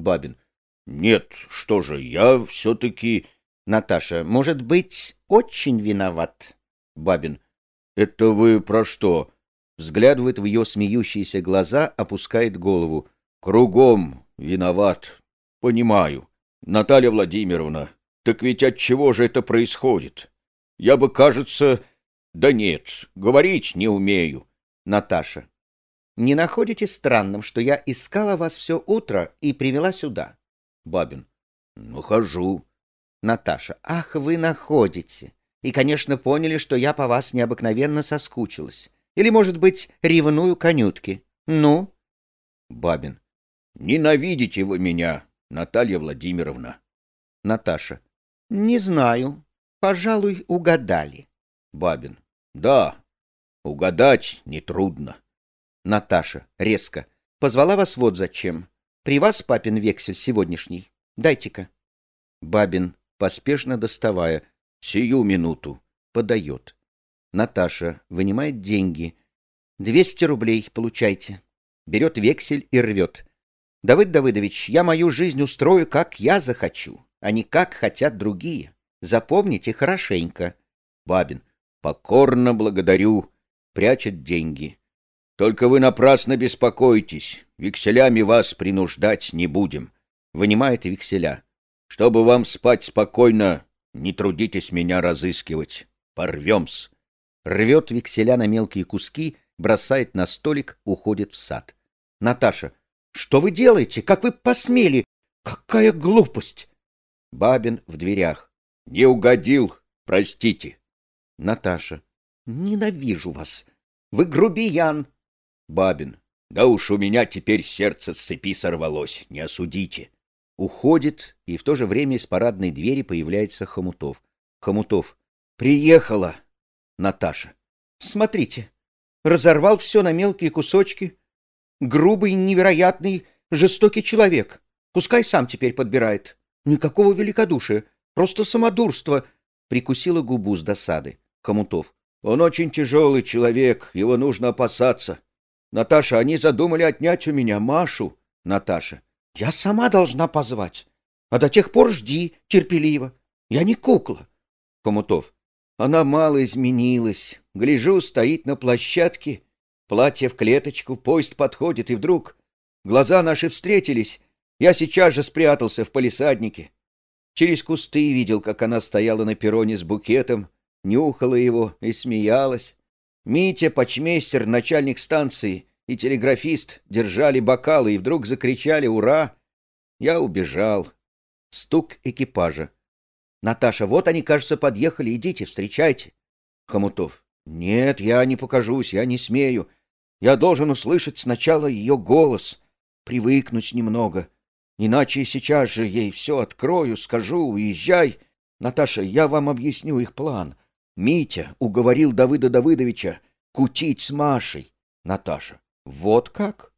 Бабин. Нет, что же, я все-таки... Наташа. Может быть, очень виноват. Бабин. Это вы про что? Взглядывает в ее смеющиеся глаза, опускает голову. Кругом виноват. Понимаю. Наталья Владимировна, так ведь от чего же это происходит? Я бы, кажется... Да нет, говорить не умею. Наташа. Не находите странным, что я искала вас все утро и привела сюда? Бабин. Нахожу. Наташа. Ах, вы находите. И, конечно, поняли, что я по вас необыкновенно соскучилась. Или, может быть, ревную конютки. Ну? Бабин. Ненавидите вы меня, Наталья Владимировна. Наташа. Не знаю. Пожалуй, угадали. Бабин. Да, угадать нетрудно. Наташа. Резко. Позвала вас вот зачем. При вас папин вексель сегодняшний. Дайте-ка. Бабин, поспешно доставая. Сию минуту. Подает. Наташа вынимает деньги. Двести рублей получайте. Берет вексель и рвет. Давыд Давыдович, я мою жизнь устрою, как я захочу, а не как хотят другие. Запомните хорошенько. Бабин. Покорно благодарю. Прячет деньги. Только вы напрасно беспокойтесь. Векселями вас принуждать не будем. Вынимает векселя. Чтобы вам спать спокойно, не трудитесь меня разыскивать. Порвем-с. Рвет векселя на мелкие куски, бросает на столик, уходит в сад. Наташа. Что вы делаете? Как вы посмели? Какая глупость! Бабин в дверях. Не угодил, простите. Наташа. Ненавижу вас. Вы грубиян. Бабин. Да уж у меня теперь сердце с цепи сорвалось, не осудите. Уходит, и в то же время из парадной двери появляется Хомутов. Хомутов. Приехала. Наташа. Смотрите, разорвал все на мелкие кусочки. Грубый, невероятный, жестокий человек. Пускай сам теперь подбирает. Никакого великодушия, просто самодурство. Прикусила губу с досады. Хомутов. Он очень тяжелый человек, его нужно опасаться. Наташа, они задумали отнять у меня Машу. Наташа. Я сама должна позвать. А до тех пор жди терпеливо. Я не кукла. Хомутов. Она мало изменилась. Гляжу, стоит на площадке. Платье в клеточку, поезд подходит, и вдруг... Глаза наши встретились. Я сейчас же спрятался в палисаднике. Через кусты видел, как она стояла на перроне с букетом, нюхала его и смеялась. Митя, почмейстер, начальник станции и телеграфист держали бокалы и вдруг закричали «Ура!». Я убежал. Стук экипажа. «Наташа, вот они, кажется, подъехали. Идите, встречайте». Хомутов. «Нет, я не покажусь, я не смею. Я должен услышать сначала ее голос, привыкнуть немного. Иначе сейчас же ей все открою, скажу, уезжай. Наташа, я вам объясню их план. Митя уговорил Давыда Давыдовича кутить с Машей. Наташа. Вот как?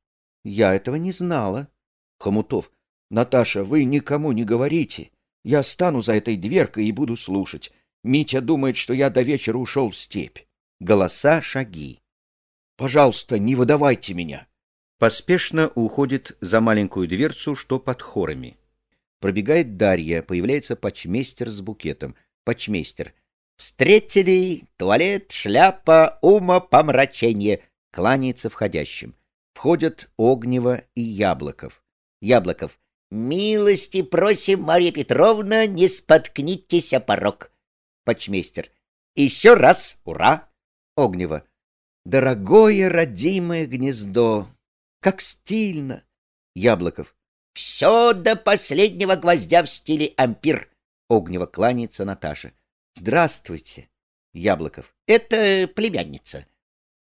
Я этого не знала. Хомутов. Наташа, вы никому не говорите. Я стану за этой дверкой и буду слушать. Митя думает, что я до вечера ушел в степь. Голоса, шаги. Пожалуйста, не выдавайте меня. Поспешно уходит за маленькую дверцу, что под хорами. Пробегает Дарья, появляется почмейстер с букетом. Почмейстер. Встретили, туалет, шляпа, ума, помрачение. Кланяется входящим. Входят Огнева и Яблоков. Яблоков. Милости просим, Марья Петровна, не споткнитесь о порог. Почмейстер. Еще раз, ура! Огнева. Дорогое родимое гнездо, как стильно. Яблоков. Все до последнего гвоздя в стиле ампир. Огнева кланяется Наташа. Здравствуйте. Яблоков. Это племянница.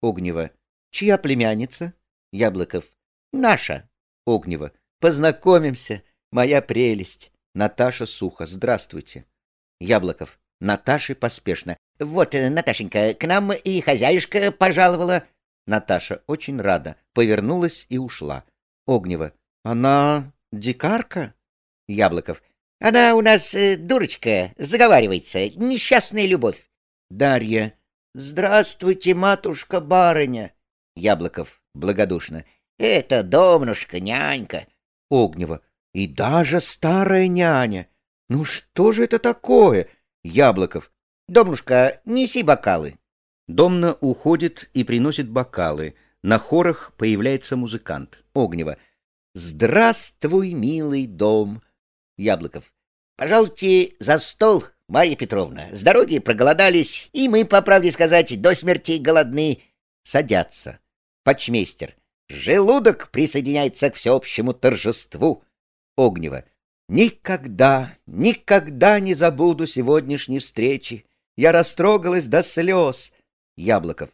Огнева. Чья племянница? Яблоков. Наша. Огнева. Познакомимся. Моя прелесть. Наташа сухо. Здравствуйте. Яблоков. Наташе поспешно. Вот, э, Наташенька, к нам и хозяюшка пожаловала. Наташа очень рада. Повернулась и ушла. Огнева. Она дикарка? Яблоков. Она у нас э, дурочка, заговаривается, несчастная любовь. Дарья. Здравствуйте, матушка-барыня. Яблоков благодушно. Это домнушка, нянька. Огнева. И даже старая няня. Ну что же это такое? Яблоков. Домнушка, неси бокалы. Домна уходит и приносит бокалы. На хорах появляется музыкант. Огнева. Здравствуй, милый дом. Яблоков. Пожалуйте за стол, Марья Петровна. С дороги проголодались, и мы, по правде сказать, до смерти голодны. Садятся. Почмейстер. Желудок присоединяется к всеобщему торжеству. Огнева. Никогда, никогда не забуду сегодняшней встречи. Я растрогалась до слез. Яблоков.